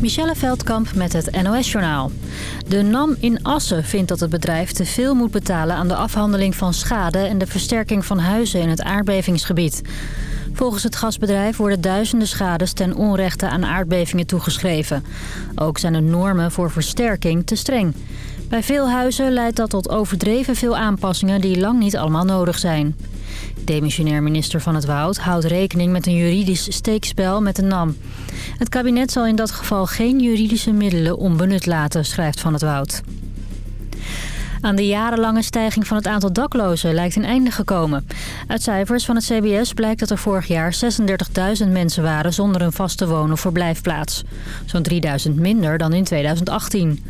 Michelle Veldkamp met het NOS-journaal. De NAM in Assen vindt dat het bedrijf te veel moet betalen aan de afhandeling van schade... en de versterking van huizen in het aardbevingsgebied. Volgens het gasbedrijf worden duizenden schades ten onrechte aan aardbevingen toegeschreven. Ook zijn de normen voor versterking te streng. Bij veel huizen leidt dat tot overdreven veel aanpassingen die lang niet allemaal nodig zijn. Demissionair minister van het Woud houdt rekening met een juridisch steekspel met de NAM. Het kabinet zal in dat geval geen juridische middelen onbenut laten, schrijft Van het Woud. Aan de jarenlange stijging van het aantal daklozen lijkt een einde gekomen. Uit cijfers van het CBS blijkt dat er vorig jaar 36.000 mensen waren zonder een vaste woon- of verblijfplaats. Zo'n 3000 minder dan in 2018.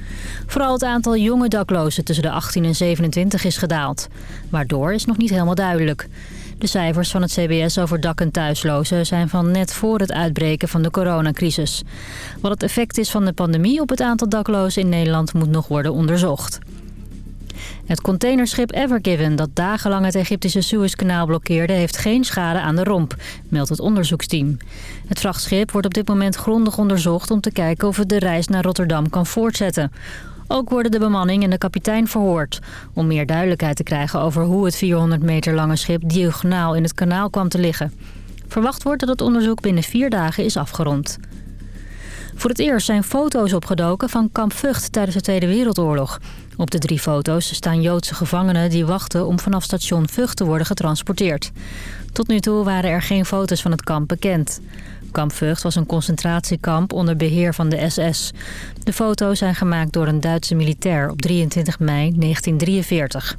Vooral het aantal jonge daklozen tussen de 18 en 27 is gedaald. Waardoor is nog niet helemaal duidelijk. De cijfers van het CBS over dak- en thuislozen zijn van net voor het uitbreken van de coronacrisis. Wat het effect is van de pandemie op het aantal daklozen in Nederland moet nog worden onderzocht. Het containerschip Ever Given dat dagenlang het Egyptische Suezkanaal blokkeerde... heeft geen schade aan de romp, meldt het onderzoeksteam. Het vrachtschip wordt op dit moment grondig onderzocht... om te kijken of het de reis naar Rotterdam kan voortzetten. Ook worden de bemanning en de kapitein verhoord... om meer duidelijkheid te krijgen over hoe het 400 meter lange schip... diagonaal in het kanaal kwam te liggen. Verwacht wordt dat het onderzoek binnen vier dagen is afgerond. Voor het eerst zijn foto's opgedoken van kamp Vught tijdens de Tweede Wereldoorlog. Op de drie foto's staan Joodse gevangenen die wachten om vanaf station Vught te worden getransporteerd. Tot nu toe waren er geen foto's van het kamp bekend. Kamp Vught was een concentratiekamp onder beheer van de SS. De foto's zijn gemaakt door een Duitse militair op 23 mei 1943.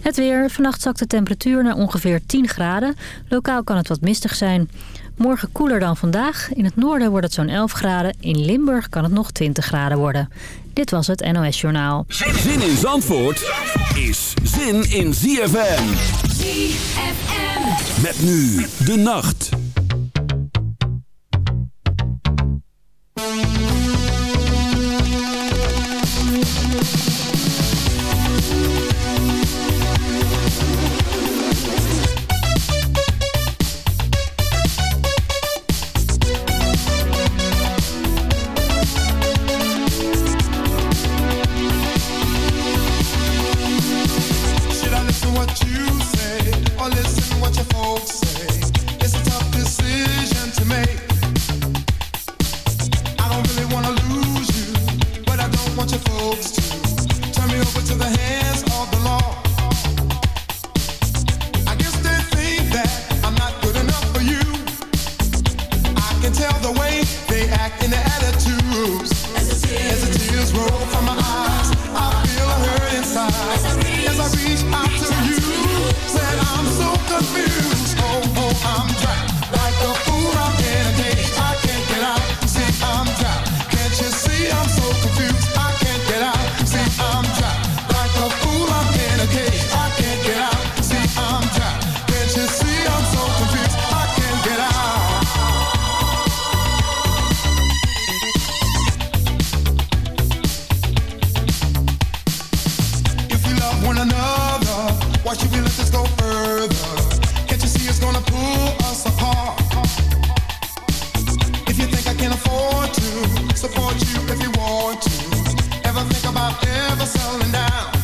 Het weer. Vannacht zakt de temperatuur naar ongeveer 10 graden. Lokaal kan het wat mistig zijn. Morgen koeler dan vandaag. In het noorden wordt het zo'n 11 graden. In Limburg kan het nog 20 graden worden. Dit was het NOS Journaal. Zin in Zandvoort is zin in ZFM. ZFM. Met nu de nacht. Should can afford to support you if you want to, ever think about ever settling down?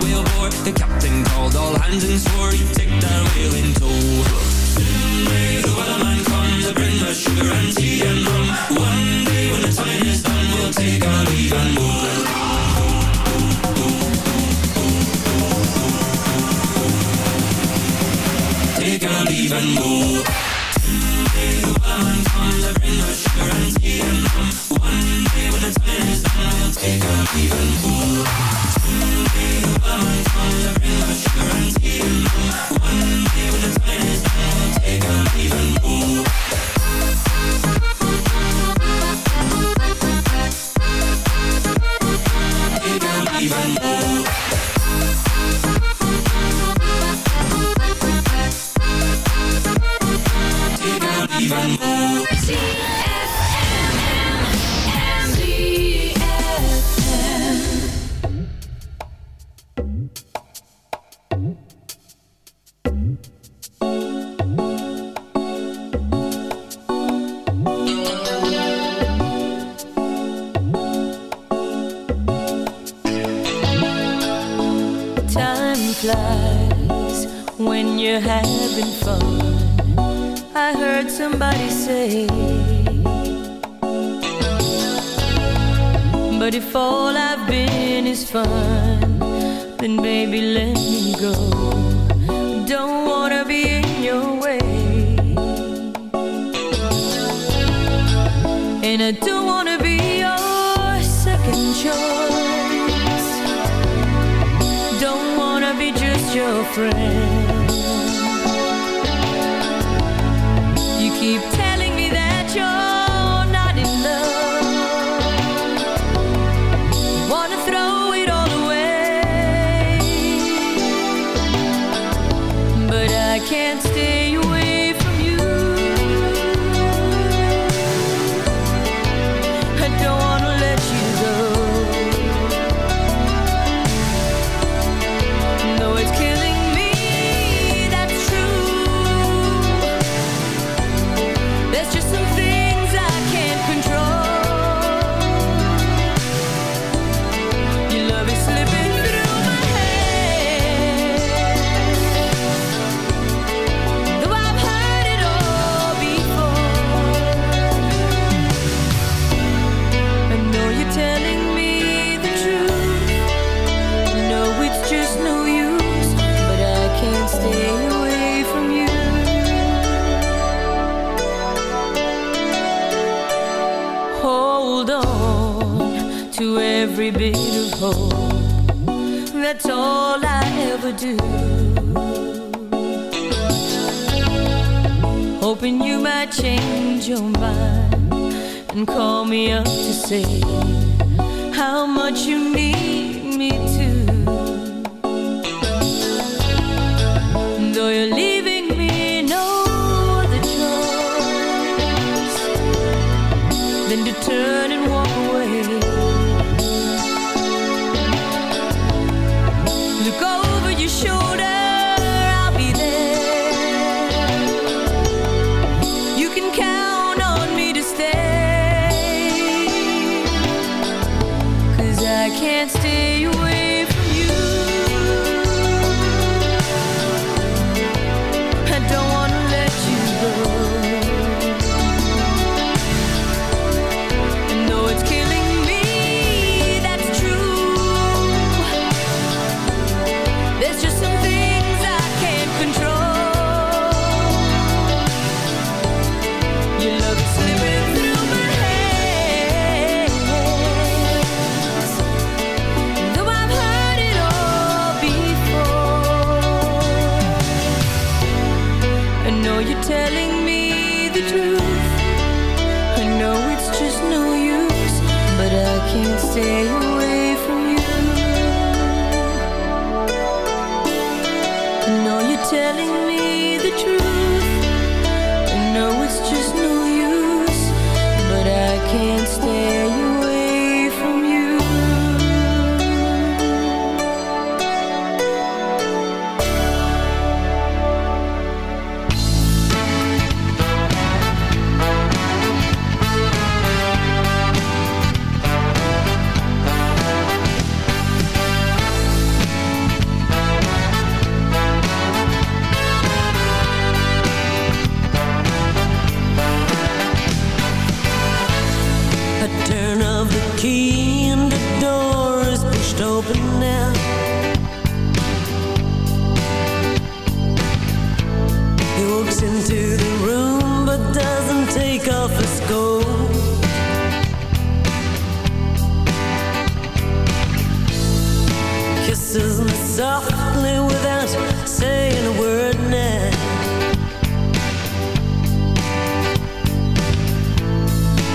whaleboard. The captain called all hands and swore he'd take that whale in tow. Soon may the Wellerman come to bring us sugar and tea and rum. One day when the time is done, we'll take our leave and move. Take our leave and go. move. Today the wellerman comes to bring us sugar and tea and rum. One day when the time is done, we'll take our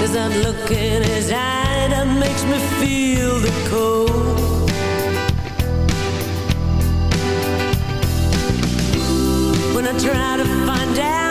There's I'm looking his eye that makes me feel the cold. When I try to find out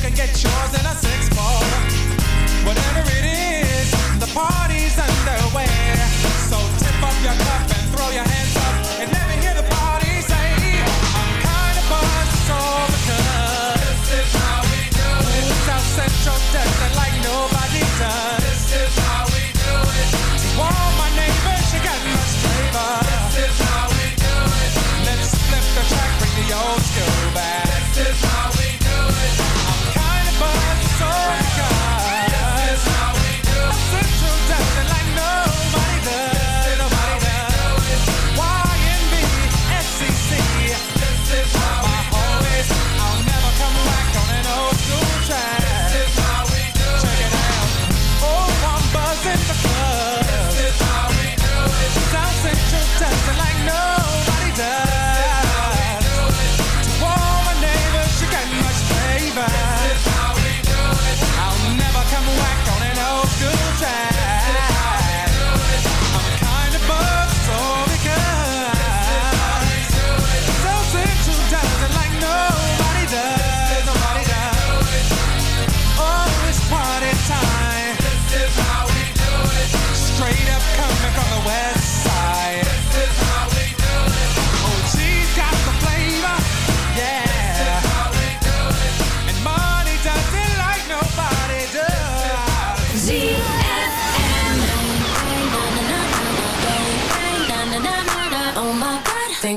can get yours in a six ball. Whatever it is, the party's underway. So tip up your cup.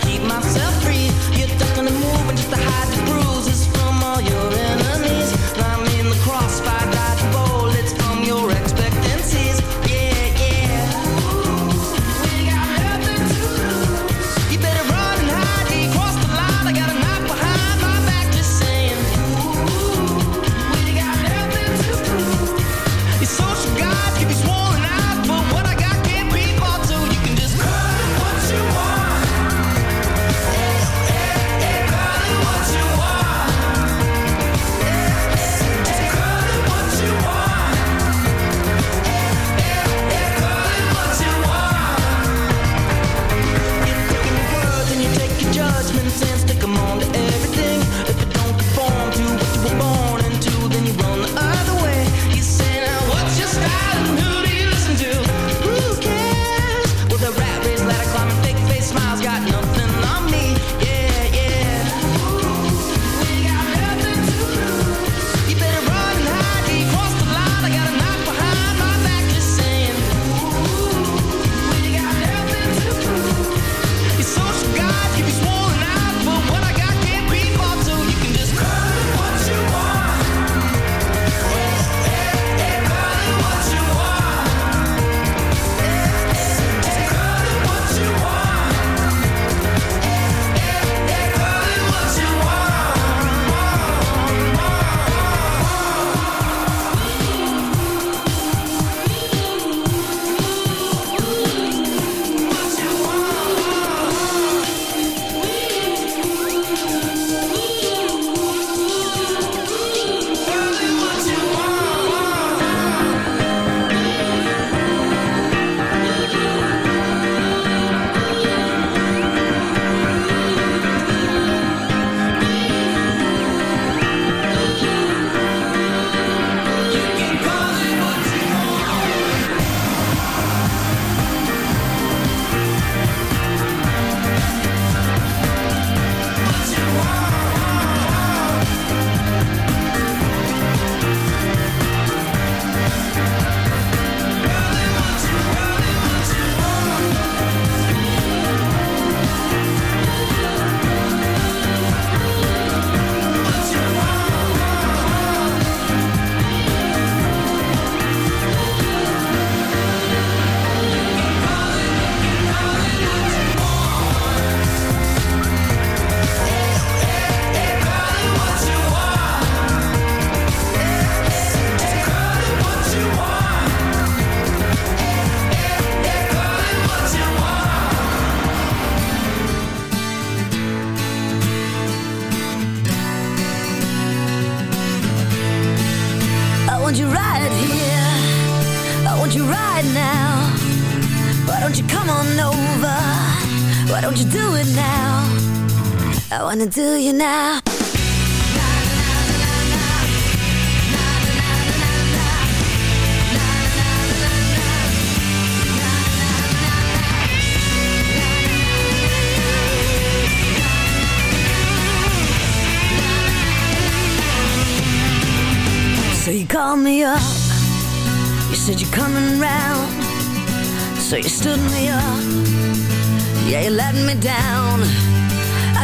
keep myself free. You're ducking and moving just to hide the bruises from all your. Wanna do you now.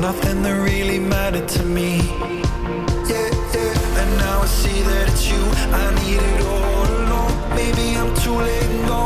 Nothing that really mattered to me. Yeah, yeah. And now I see that it's you. I need it all along. Maybe I'm too late and gone.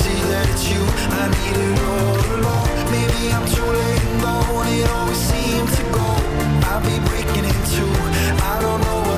see that it's you. I need it all along. Maybe I'm too late and And it always seems to go? I'll be breaking into. I don't know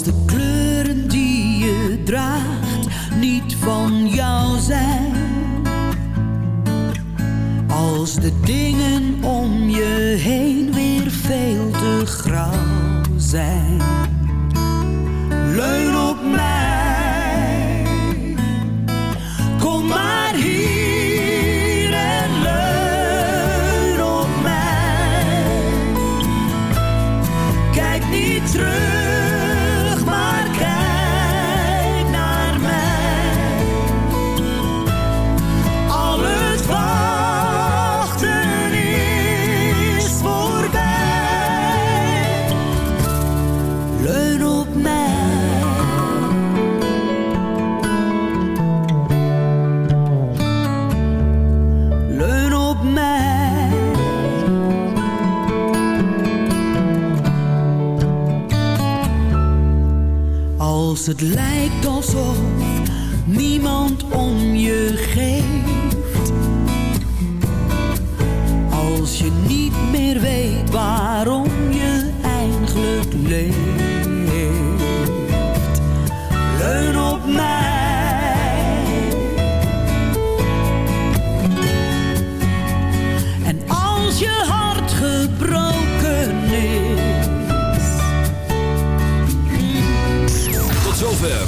Als de kleuren die je draagt niet van jou zijn. Als de dingen om je heen weer veel te grauw zijn. Het lijkt alsof